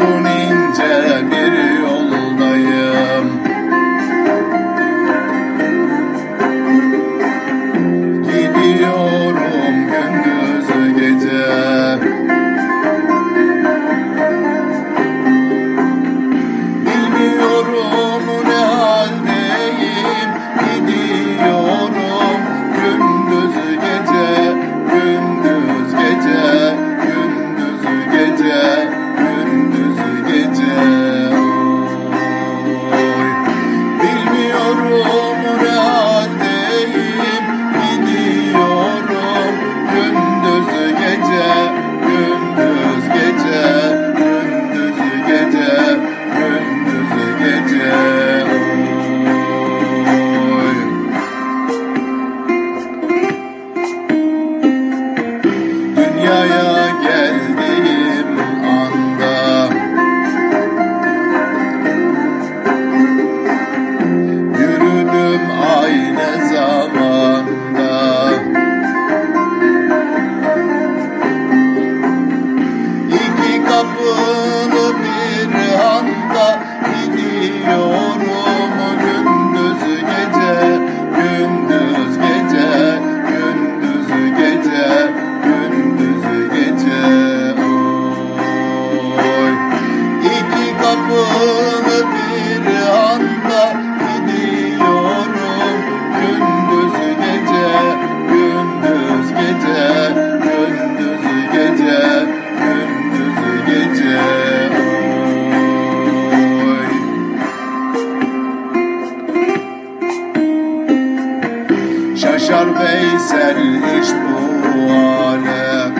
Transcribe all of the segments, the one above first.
uzun ince bir yoldayım. Yaşar Veysel iş bu alem.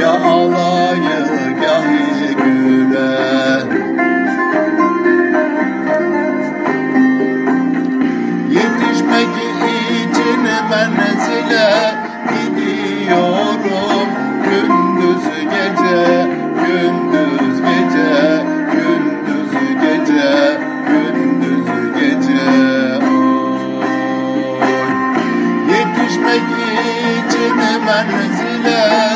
Ya alayı gahi güle. Yetişmek için ben man, we're